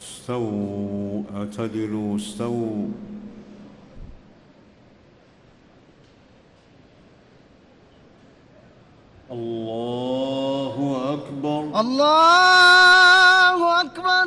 استووا اعتدلوا استووا الله اكبر الله أكبر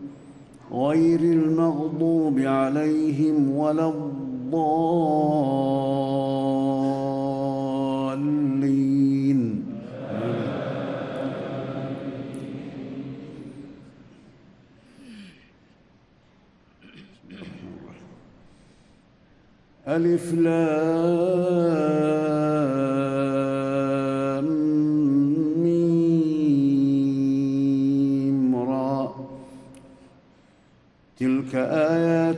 غير المغضوب عليهم ولا الضالين. ألف لام.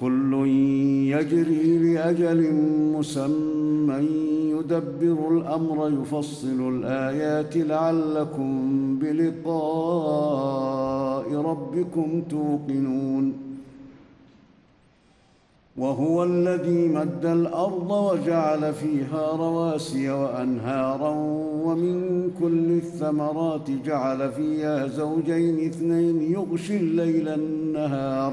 كل يجري لأجل مسمى يدبر الأمر يفصل الآيات لعلكم بلقاء ربكم توقنون. وهو الذي مد الأرض وجعل فيها رواسي وأنهارا ومن كل الثمرات جعل فيها زوجين اثنين يغشي الليل النهار.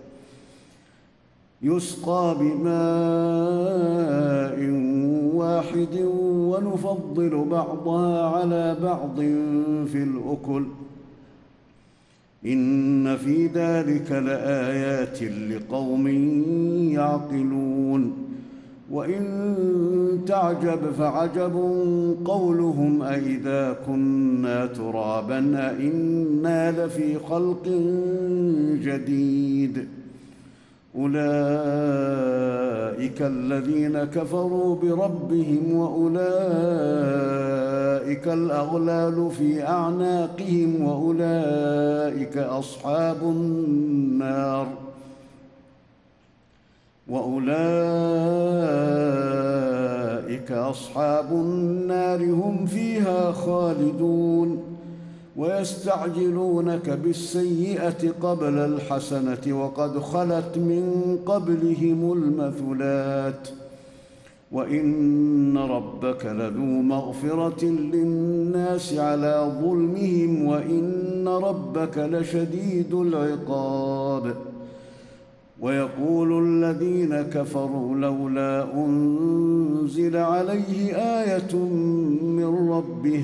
يسقى بماء واحد ونفضل بعضها على بعض في الأكل. إن في ذلك لآيات لقوم يعقلون. وإن تعجب فعجب قولهم أإذا كنا ترابا أإنا لفي خلق جديد. أولئك الذين كفروا بربهم وأولئك الأغلال في أعناقهم وأولئك أصحاب النار وأولئك أصحاب النار هم فيها خالدون ويستعجلونك بالسيئة قبل الحسنة وقد خلت من قبلهم المثلات وإن ربك لذو مغفرة للناس على ظلمهم وإن ربك لشديد العقاب. ويقول الذين كفروا لولا أنزل عليه آية من ربه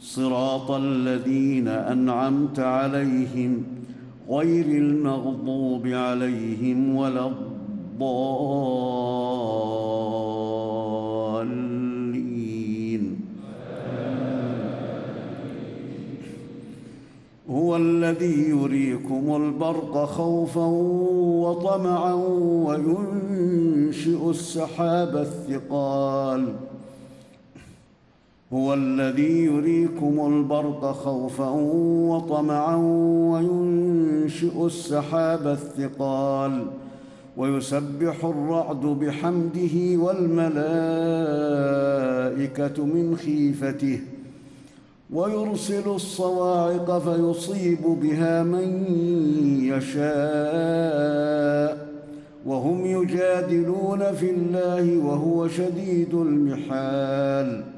صراط الذين أنعمت عليهم غير المغضوب عليهم ولا الضالين. هو الذي يريكم البرق خوفا وطمعا وينشئ السحاب الثقال. هو الذي يريكم البرق خوفا وطمعا وينشئ السحاب الثقال ويسبح الرعد بحمده والملائكة من خيفته ويرسل الصواعق فيصيب بها من يشاء وهم يجادلون في الله وهو شديد المحال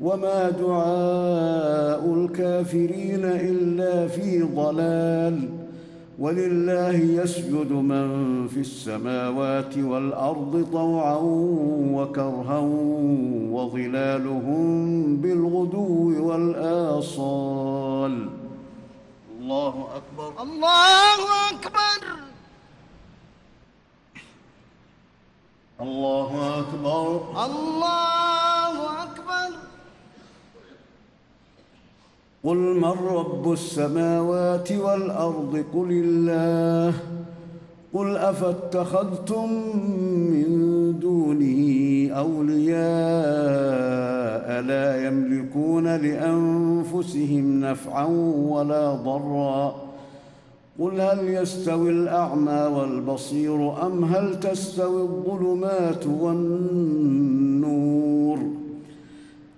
وما دعاء الكافرين الا في ضلال ولله يسجد من في السماوات والارض طوعا وكرها وظلالهم بالغدو والاصال الله اكبر الله أكبر الله اكبر الله أكبر قل من رب السماوات والأرض قل الله قل أفاتخذتم من دونه أولياء لا يملكون لأنفسهم نفعا ولا ضرا قل هل يستوي الأعمى والبصير أم هل تستوي الظلمات والنور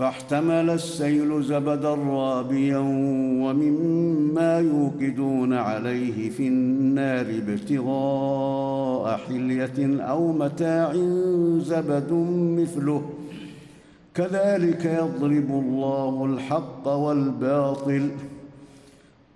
فاحتمل السيل زبدا رابيا ومما يوقدون عليه في النار ابتغاء حلية أو متاع زبد مثله. كذلك يضرب الله الحق والباطل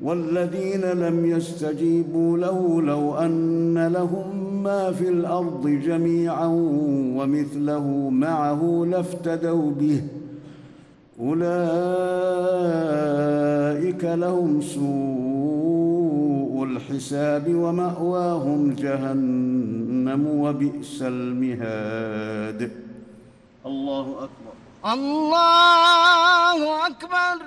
والذين لم يستجيبوا له لو أن لهم ما في الأرض جميعا ومثله معه لافتدوا به. أولئك لهم سوء الحساب ومأواهم جهنم وبئس المهاد. الله أكبر. الله أكبر.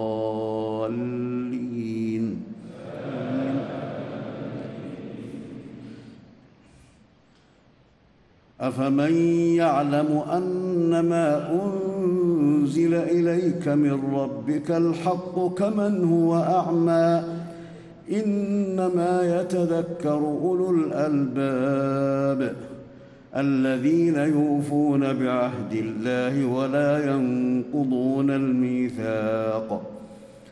افمن يعلم انما انزل اليك من ربك الحق كمن هو اعمى انما يتذكر اولو الالباب الذين يوفون بعهد الله ولا ينقضون الميثاق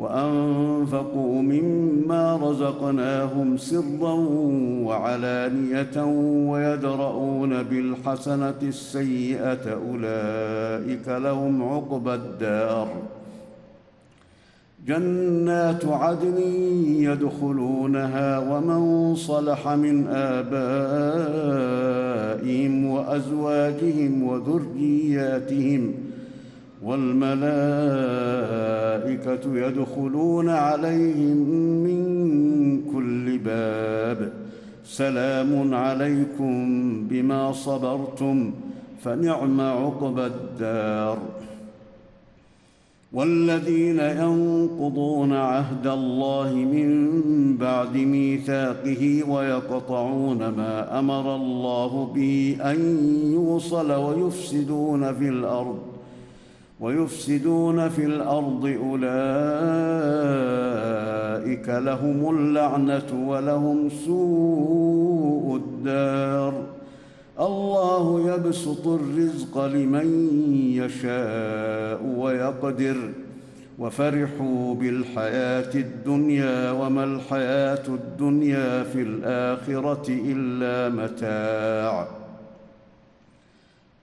وأنفقوا مما رزقناهم سرا وعلانية ويدرؤون بالحسنة السيئة أولئك لهم عقبى الدار. جنات عدن يدخلونها ومن صلح من آبائهم وأزواجهم وذرياتهم والملائكة يدخلون عليهم من كل باب. سلام عليكم بما صبرتم فنعم عقبى الدار. والذين ينقضون عهد الله من بعد ميثاقه ويقطعون ما أمر الله به أن يوصل ويفسدون في الأرض. ويفسدون في الأرض أولئك لهم اللعنة ولهم سوء الدار. الله يبسط الرزق لمن يشاء ويقدر. وفرحوا بالحياة الدنيا وما الحياة الدنيا في الآخرة إلا متاع.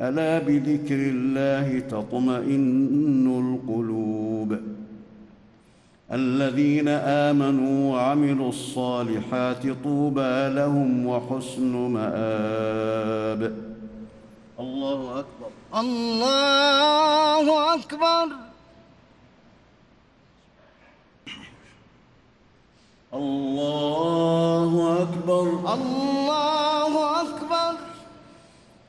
ألا بذكر الله تطمئن القلوب. الذين آمنوا وعملوا الصالحات طوبى لهم وحسن مآب. الله أكبر. الله أكبر. الله أكبر. الله أكبر.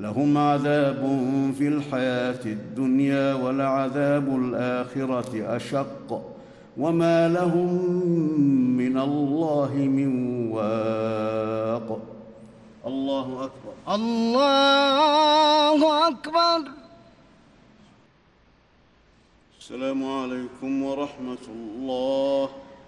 لهم عذاب في الحياة الدنيا ولعذاب الآخرة أشق وما لهم من الله من واق. الله أكبر. الله أكبر. السلام عليكم ورحمة الله.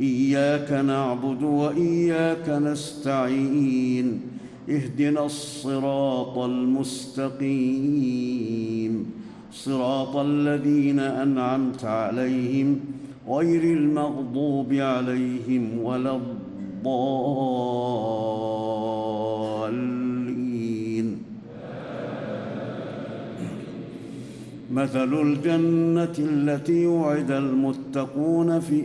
إياك نعبد وإياك نستعين. اهدنا الصراط المستقيم. صراط الذين أنعمت عليهم غير المغضوب عليهم ولا الضالين. مثل الجنة التي وعد المتقون في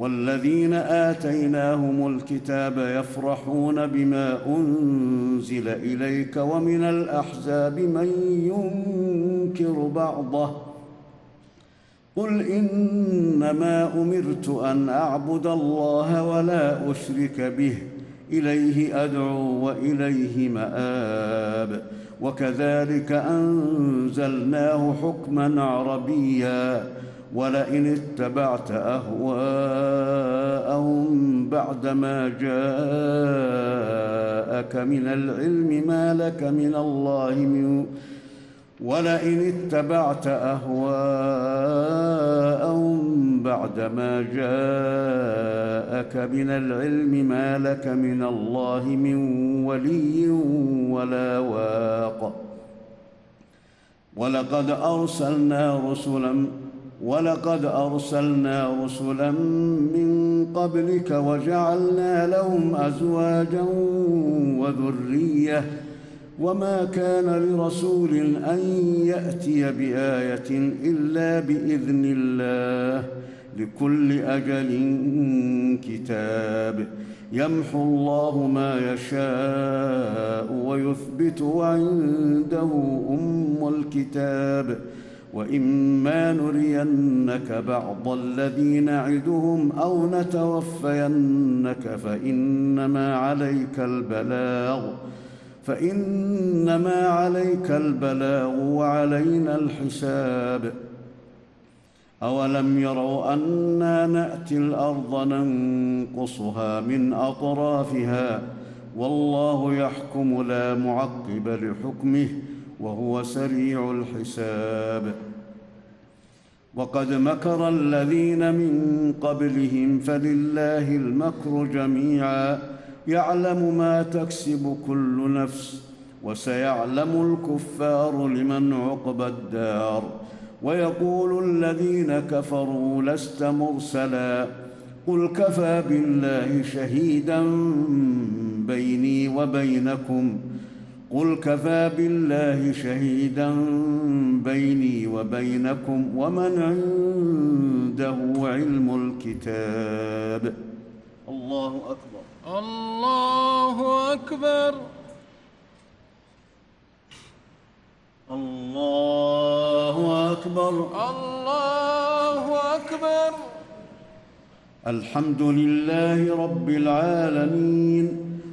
والذين آتيناهم الكتاب يفرحون بما أنزل إليك ومن الأحزاب من ينكر بعضه قل إنما أمرت أن أعبد الله ولا أشرك به إليه أدعو وإليه مآب وكذلك أنزلناه حكما عربيا ولئن اتبعت أهواءهم بعدما جاءك من العلم ما لك من الله من ولئن اتبعت أهواءهم بعدما جاءك من العلم ما لك من الله من ولي ولا واق. ولقد أرسلنا رسلا ولقد أرسلنا رسلا من قبلك وجعلنا لهم أزواجا وذرية وما كان لرسول أن يأتي بآية إلا بإذن الله لكل أجل كتاب يمحو الله ما يشاء ويثبت وعنده أم الكتاب وإما نرينك بعض الذي نعدهم أو نتوفينك فإنما عليك البلاغ فإنما عليك البلاغ وعلينا الحساب. أولم يروا أنا نأتي الأرض ننقصها من أطرافها والله يحكم لا معقب لحكمه وهو سريع الحساب. وقد مكر الذين من قبلهم فلله المكر جميعا. يعلم ما تكسب كل نفس وسيعلم الكفار لمن عقبى الدار. ويقول الذين كفروا لست مرسلا. قل كفى بالله شهيدا بيني وبينكم. قل كفى بالله شهيدا بيني وبينكم ومن عنده علم الكتاب الله أكبر. الله أكبر. الله أكبر. الله أكبر. الحمد لله رب العالمين.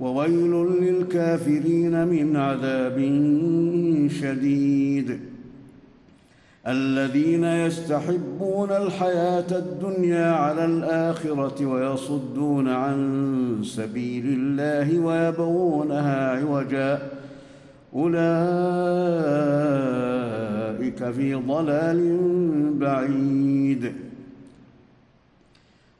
وويل للكافرين من عذاب شديد. الذين يستحبون الحياة الدنيا على الآخرة ويصدون عن سبيل الله ويبغونها عوجا. أولئك في ضلال بعيد.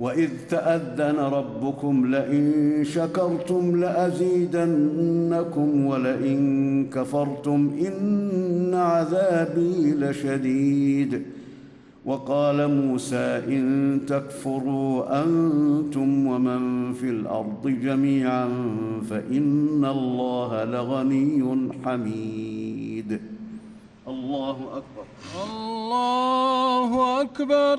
وإذ تأذن ربكم لئن شكرتم لأزيدنكم ولئن كفرتم إن عذابي لشديد. وقال موسى إن تكفروا أنتم ومن في الأرض جميعا فإن الله لغني حميد. الله أكبر. الله أكبر.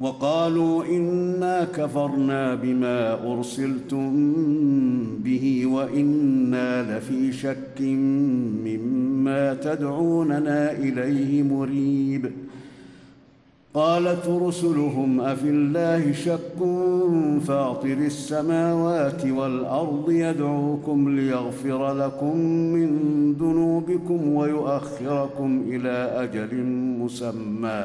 وقالوا إنا كفرنا بما أرسلتم به وإنا لفي شك مما تدعوننا إليه مريب. قالت رسلهم أفي الله شك فاطر السماوات والأرض يدعوكم ليغفر لكم من ذنوبكم ويؤخركم إلى أجل مسمى.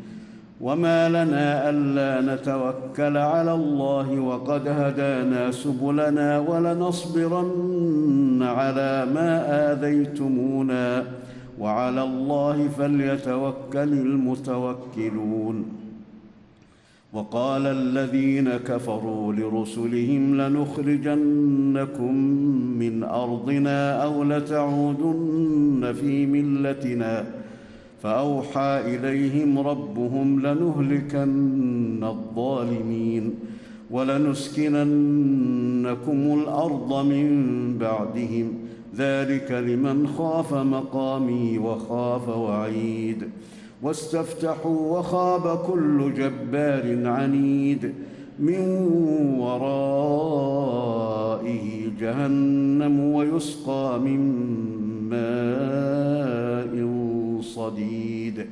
وما لنا الا نتوكل على الله وقد هدانا سبلنا ولنصبرن على ما اذيتمونا وعلى الله فليتوكل المتوكلون وقال الذين كفروا لرسلهم لنخرجنكم من ارضنا أو لتعودن في ملتنا فأوحى إليهم ربهم لنهلكن الظالمين ولنسكننكم الأرض من بعدهم ذلك لمن خاف مقامي وخاف وعيد واستفتحوا وخاب كل جبار عنيد من ورائه جهنم ويسقى من ماء صديد.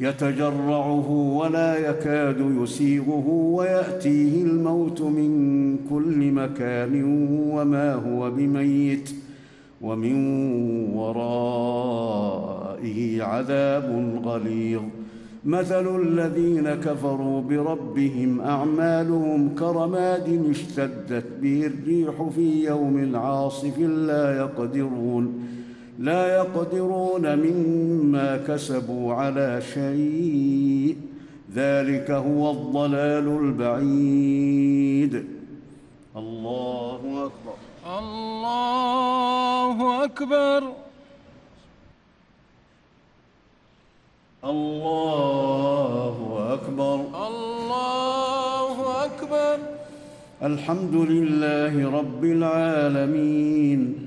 يتجرعه ولا يكاد يسيغه ويأتيه الموت من كل مكان وما هو بميت ومن ورائه عذاب غليظ. مثل الذين كفروا بربهم أعمالهم كرماد اشتدت به الريح في يوم عاصف لا يقدرون. لا يقدرون مما كسبوا على شيء. ذلك هو الضلال البعيد. الله أكبر. الله أكبر. الله أكبر. الله أكبر. الحمد لله رب العالمين.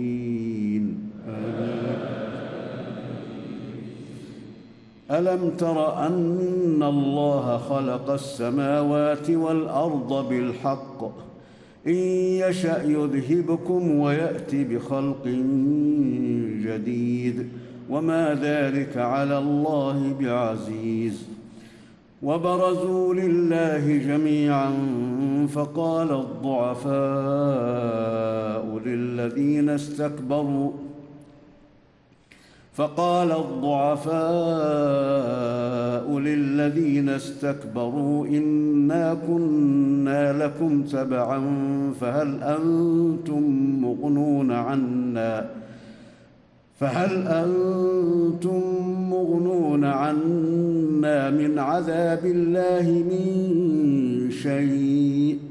ألم تر أن الله خلق السماوات والأرض بالحق؟ إن يشأ يذهبكم ويات بخلق جديد. وما ذلك على الله بعزيز. وبرزوا لله جميعا فقال الضعفاء للذين استكبروا فقال الضعفاء للذين استكبروا إنا كنا لكم تبعا فهل أنتم مغنون عنا فهل أنتم مغنون عنا من عذاب الله من شيء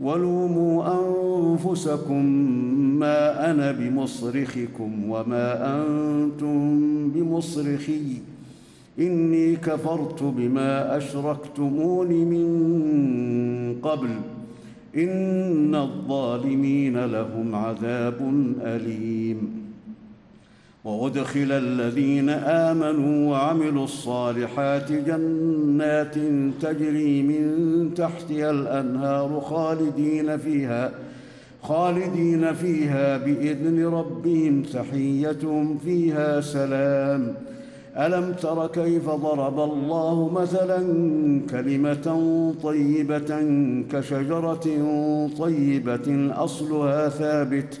ولوموا أنفسكم ما أنا بمصرخكم وما أنتم بمصرخي. إني كفرت بما أشركتمون من قبل. إن الظالمين لهم عذاب أليم. وأدخل الذين آمنوا وعملوا الصالحات جنات تجري من تحتها الأنهار خالدين فيها خالدين فيها بإذن ربهم تحيتهم فيها سلام. ألم تر كيف ضرب الله مثلا كلمة طيبة كشجرة طيبة أصلها ثابت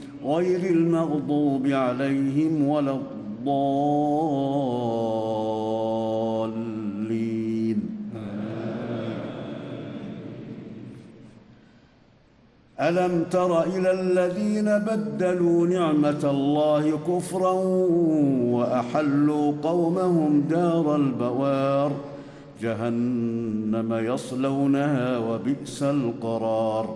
غير المغضوب عليهم ولا الضالين. ألم تر إلى الذين بدلوا نعمة الله كفرا وأحلوا قومهم دار البوار؟ جهنم يصلونها وبئس القرار.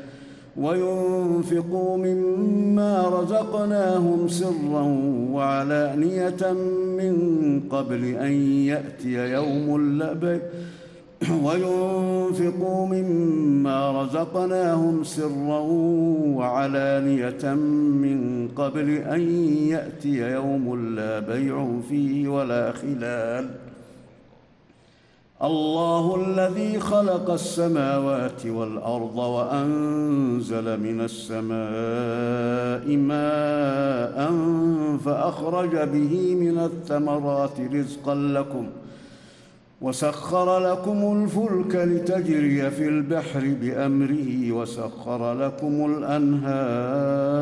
وينفقوا مما رزقناهم سرا وعلانية من قبل أن يأتي يوم لا وينفقوا مما رزقناهم سرا وعلانية من قبل أن يأتي يوم لا بيع فيه ولا خلال. الله الذي خلق السماوات والأرض وأنزل من السماء ماء فأخرج به من الثمرات رزقا لكم وسخر لكم الفلك لتجري في البحر بأمره وسخر لكم الأنهار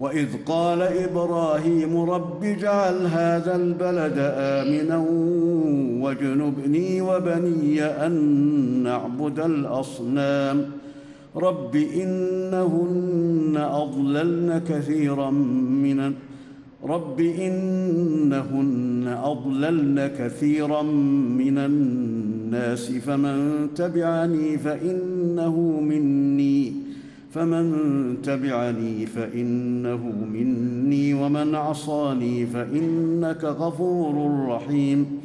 وإذ قال إبراهيم رب اجعل هذا البلد آمنا واجنبني وبني أن نعبد الأصنام. رب إنهن أضللن كثيرا من رب إنهن أضللن كثيرا من الناس فمن تبعني فإنه مني. فمن تبعني فإنه مني ومن عصاني فإنك غفور رحيم.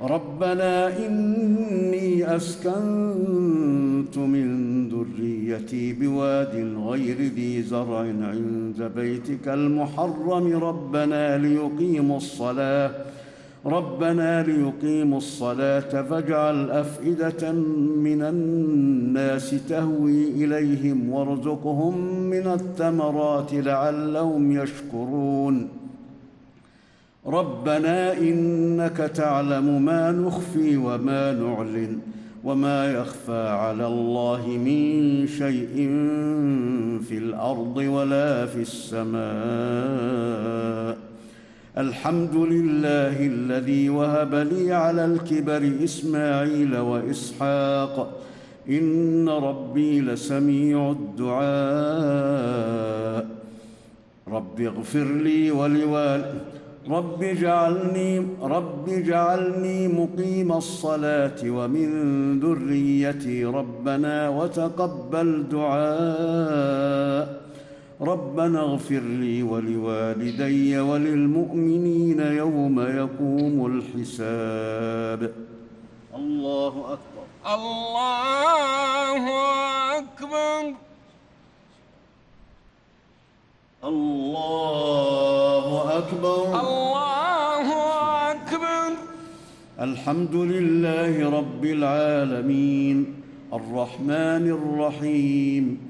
ربنا إني أسكنت من ذريتي بواد غير ذي زرع عند بيتك المحرم. ربنا ليقيموا الصلاة. ربنا ليقيموا الصلاة فاجعل أفئدة من الناس تهوي إليهم وارزقهم من الثمرات لعلهم يشكرون. ربنا إنك تعلم ما نخفي وما نعلن وما يخفى على الله من شيء في الأرض ولا في السماء. الحمد لله الذي وهب لي على الكبر إسماعيل وإسحاق. إن ربي لسميع الدعاء. رب اغفر لي ولوالدي رب اجعلني رب اجعلني مقيم الصلاة ومن ذريتي ربنا وتقبل دعاء. ربنا اغفر لي ولوالدي وللمؤمنين يوم يقوم الحساب. الله أكبر. الله أكبر. الله أكبر. الله أكبر. الحمد لله رب العالمين. الرحمن الرحيم.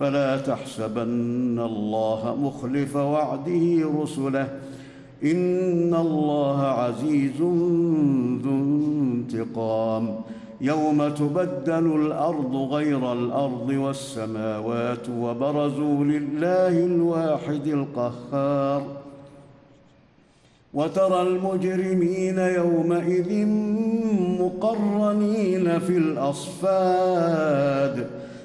فلا تحسبن الله مخلف وعده رسله. إن الله عزيز ذو انتقام. يوم تبدل الأرض غير الأرض والسماوات وبرزوا لله الواحد القهار. وترى المجرمين يومئذ مقرنين في الأصفاد.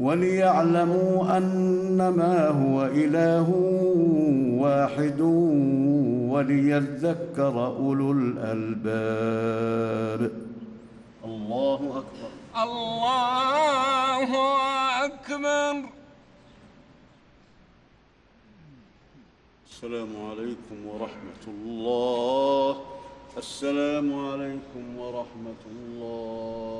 وليعلموا أنما هو إله واحد وليذكر أولو الألباب. الله أكبر. الله أكبر. السلام عليكم ورحمة الله. السلام عليكم ورحمة الله.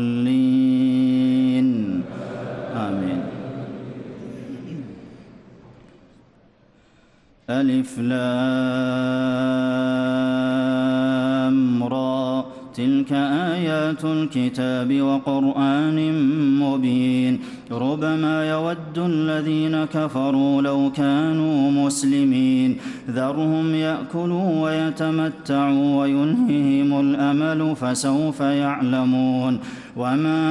ألف لام را. تلك آيات الكتاب وقرآن مبين. ربما يود الذين كفروا لو كانوا مسلمين. ذرهم يأكلوا ويتمتعوا وينههم الأمل فسوف يعلمون. وما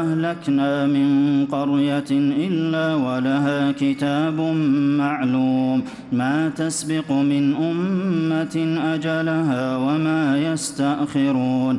أهلكنا من قرية إلا ولها كتاب معلوم. ما تسبق من أمة أجلها وما يستأخرون.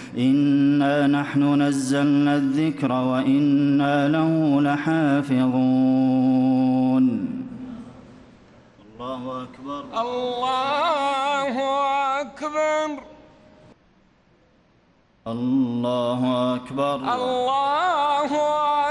إنا نحن نزلنا الذكر وإنا له لحافظون. الله أكبر. الله أكبر. الله أكبر. الله أكبر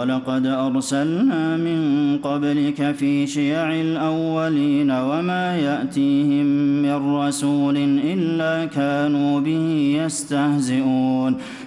ولقد أرسلنا من قبلك في شيع الأولين وما يأتيهم من رسول إلا كانوا به يستهزئون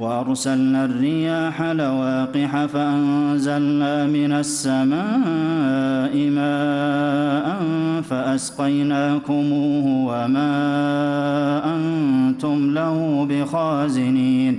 وأرسلنا الرياح لواقح فأنزلنا من السماء ماء فأسقيناكموه وما أنتم له بخازنين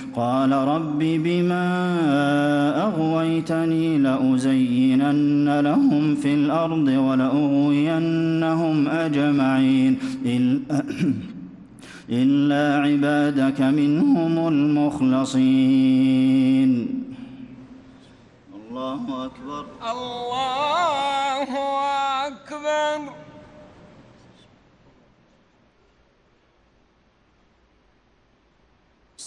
قال رب بما أغويتني لأزينن لهم في الأرض ولأغوينهم أجمعين. إلا عبادك منهم المخلصين. الله أكبر. الله أكبر.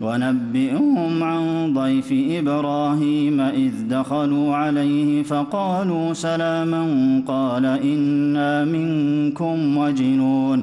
ونبئهم عن ضيف إبراهيم إذ دخلوا عليه فقالوا سلاما قال إنا منكم وجنون.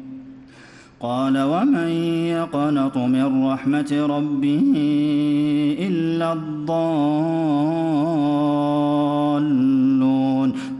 قال ومن يقنط من رحمة ربه إلا الضالون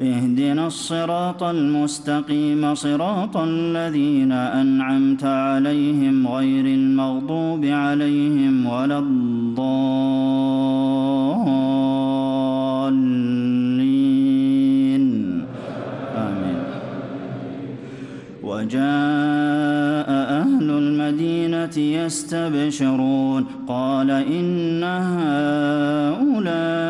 اهدنا الصراط المستقيم صراط الذين أنعمت عليهم غير المغضوب عليهم ولا الضالين. آمين. وجاء أهل المدينة يستبشرون. قال إن هؤلاء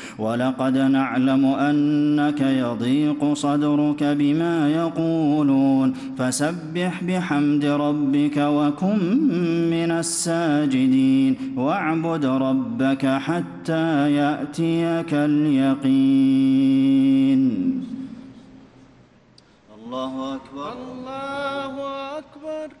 ولقد نعلم أنك يضيق صدرك بما يقولون. فسبح بحمد ربك وكن من الساجدين. واعبد ربك حتى يأتيك اليقين. الله أكبر. الله أكبر.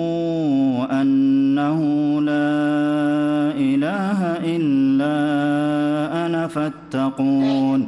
فاتقون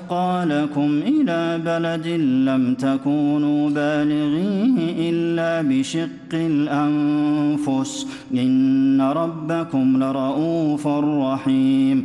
أثقالكم إلى بلد لم تكونوا بالغيه إلا بشق الأنفس إن ربكم لرؤوف رحيم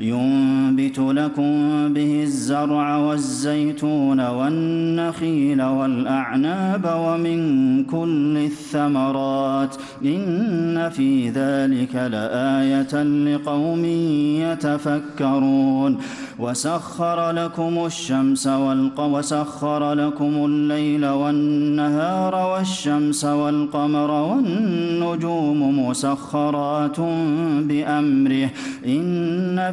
ينبت لكم به الزرع والزيتون والنخيل والأعناب ومن كل الثمرات إن في ذلك لآية لقوم يتفكرون وسخر لكم الشمس والقمر وسخر لكم الليل والنهار والشمس والقمر والنجوم مسخرات بأمره إن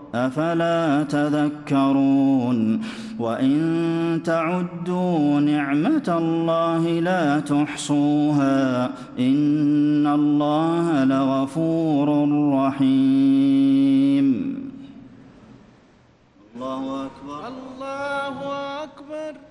أفلا تذكرون وإن تعدوا نعمة الله لا تحصوها إن الله لغفور رحيم. الله أكبر. الله أكبر.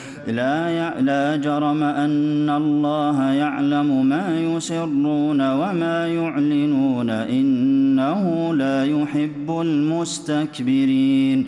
لا, لا جرم أن الله يعلم ما يسرون وما يعلنون إنه لا يحب المستكبرين.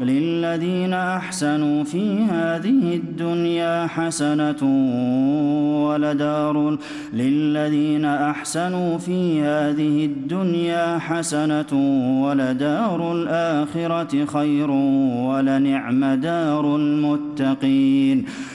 للذين أحسنوا في هذه الدنيا حسنة ولدار للذين أحسنوا في هذه الدنيا حسنة ولدار الآخرة خير ولنعم دار المتقين.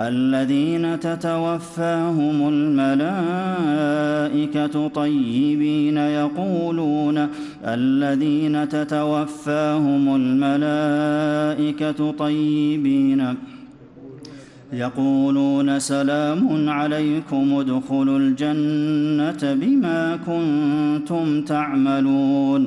الذين تتوفاهم الملائكة طيبين يقولون الذين تتوفاهم الملائكة طيبين يقولون سلام عليكم ادخلوا الجنة بما كنتم تعملون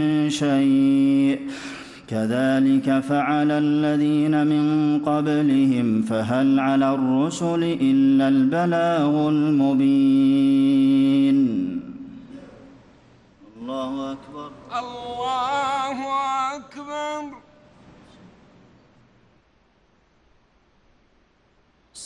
شيء. كذلك فعل الذين من قبلهم فهل على الرسل إلا البلاغ المبين. الله أكبر. الله أكبر.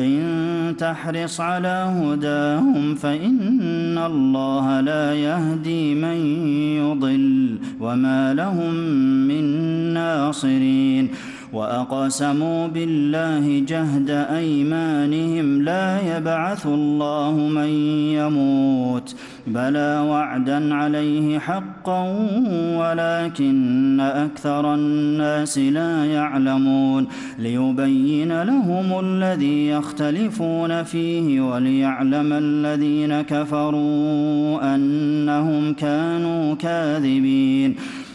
إن تحرص على هداهم فإن الله لا يهدي من يضل وما لهم من ناصرين وأقسموا بالله جهد أيمانهم لا يبعث الله من يموت بلى وعدا عليه حقا ولكن أكثر الناس لا يعلمون ليبين لهم الذي يختلفون فيه وليعلم الذين كفروا أنهم كانوا كاذبين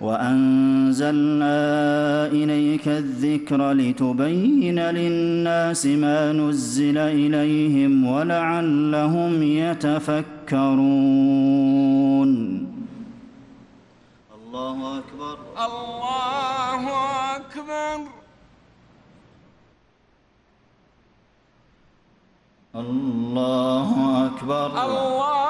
وأنزلنا إليك الذكر لتبين للناس ما نزل إليهم ولعلهم يتفكرون. الله أكبر. الله أكبر. الله أكبر. الله أكبر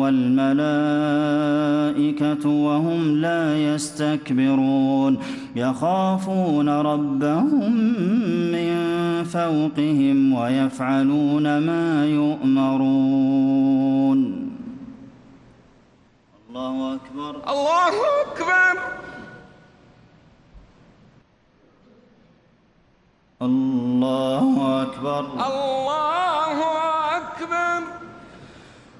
والملائكة وهم لا يستكبرون يخافون ربهم من فوقهم ويفعلون ما يؤمرون. الله أكبر. الله أكبر. الله أكبر. الله أكبر.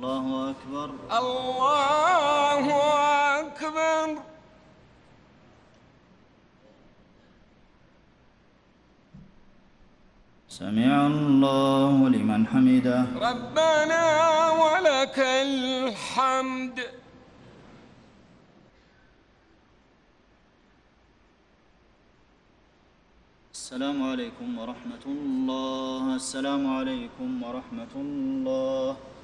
الله أكبر. الله أكبر. سمع الله لمن حمده. ربنا ولك الحمد. السلام عليكم ورحمة الله. السلام عليكم ورحمة الله.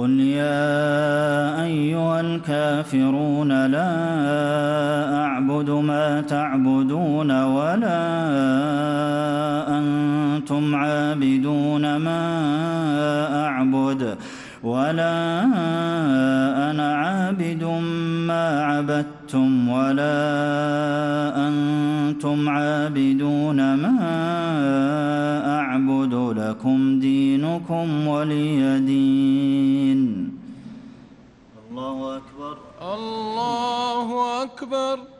قل يا أيها الكافرون لا أعبد ما تعبدون ولا أنتم عابدون ما أعبد ولا أنا عابد ما عبدتم ولا أنتم عابدون ما أعبد لكم دينكم ولي دين. الله أكبر. الله أكبر.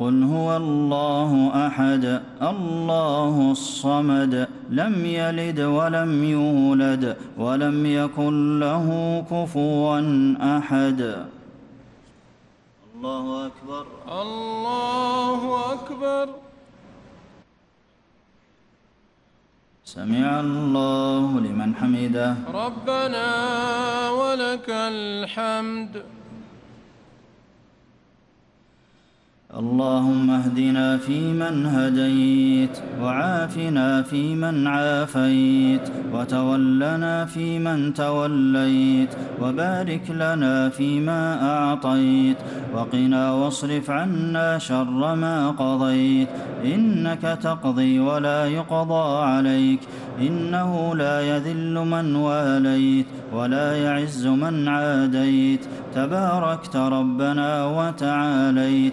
قل هو الله احد الله الصمد لم يلد ولم يولد ولم يكن له كفوا احد. الله أكبر. الله أكبر. سمع الله لمن حمده. ربنا ولك الحمد. اللهم اهدنا فيمن هديت وعافنا فيمن عافيت وتولنا فيمن توليت وبارك لنا فيما أعطيت وقنا واصرف عنا شر ما قضيت إنك تقضي ولا يقضى عليك إنه لا يذل من واليت ولا يعز من عاديت تباركت ربنا وتعاليت.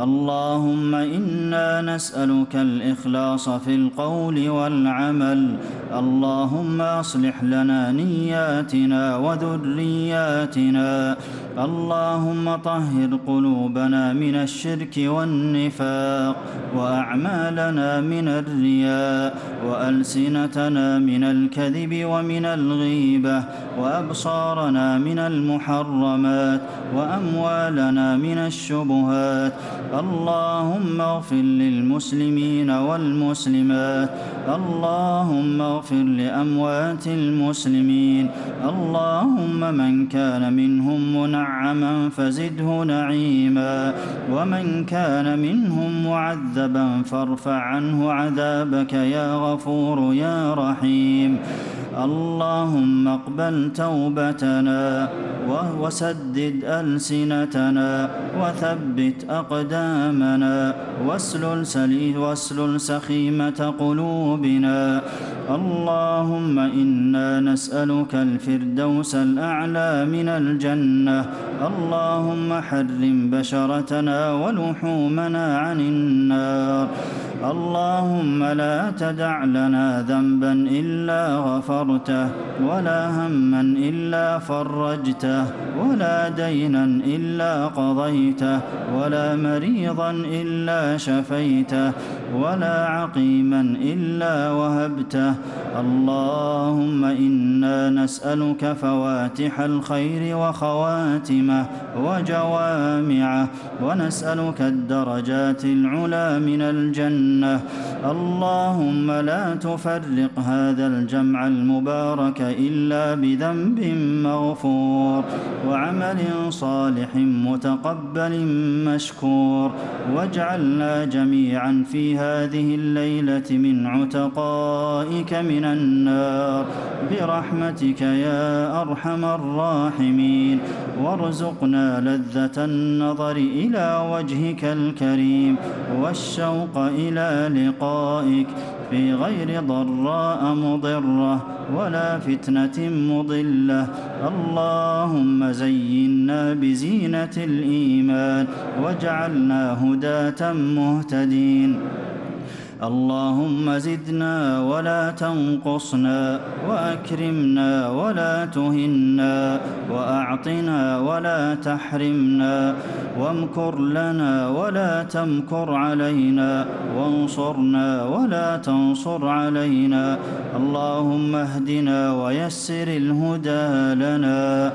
اللهم إنا نسألك الإخلاص في القول والعمل. اللهم أصلح لنا نياتنا وذرياتنا. اللهم طهر قلوبنا من الشرك والنفاق وأعمالنا من الرياء وألسنتنا من الكذب ومن الغيبة وأبصارنا من المحرمات وأموالنا من الشبهات اللهم اغفر للمسلمين والمسلمات. اللهم اغفر لأموات المسلمين. اللهم من كان منهم منعما فزده نعيما. ومن كان منهم معذبا فارفع عنه عذابك يا غفور يا رحيم. اللهم اقبل توبتنا وسدد ألسنتنا وثبت أقدامنا واسلل, سلي واسلل سخيمة قلوبنا. اللهم إنا نسألك الفردوس الأعلى من الجنة. اللهم حرم بشرتنا ولحومنا عن النار. اللهم لا تدع لنا ذنبا إلا غفرته ولا هما إلا فرجته ولا دينا إلا قضيته ولا مريضا إلا شفيته ولا عقيما إلا وهبته. اللهم إنا نسألك فواتح الخير وخواتمه وجوامعه ونسألك الدرجات العلى من الجنة. اللهم لا تفرق هذا الجمع المبارك إلا بذنب مغفور وعمل صالح متقبل مشكور. واجعلنا جميعا هذه الليلة من عتقائك من النار. برحمتك يا أرحم الراحمين. وارزقنا لذة النظر إلى وجهك الكريم. والشوق إلى لقائك. في غير ضراء مضرة ولا فتنة مضلة. اللهم زينا بزينة الإيمان واجعلنا هداة مهتدين. اللهم زدنا ولا تنقصنا وأكرمنا ولا تهنا وأعطنا ولا تحرمنا وامكر لنا ولا تمكر علينا وانصرنا ولا تنصر علينا. اللهم اهدنا ويسر الهدى لنا.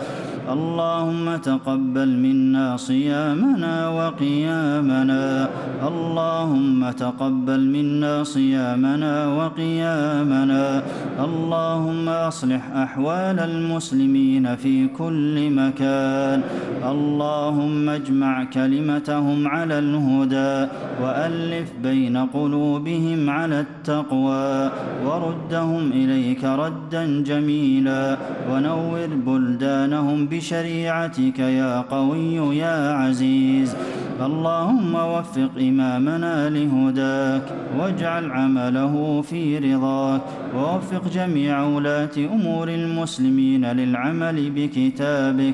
اللهم تقبل منا صيامنا وقيامنا. اللهم تقبل منا صيامنا وقيامنا. اللهم أصلح أحوال المسلمين في كل مكان. اللهم اجمع كلمتهم على الهدى وألف بين قلوبهم على التقوى. وردهم إليك ردا جميلا. ونور بلدانهم بشريعتك يا قوي يا عزيز. اللهم وفق إمامنا لهداك واجعل عمله في رضاك ووفق جميع ولاة أمور المسلمين للعمل بكتابك.